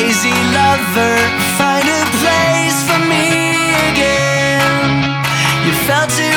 Crazy lover, find a place for me again. You felt it.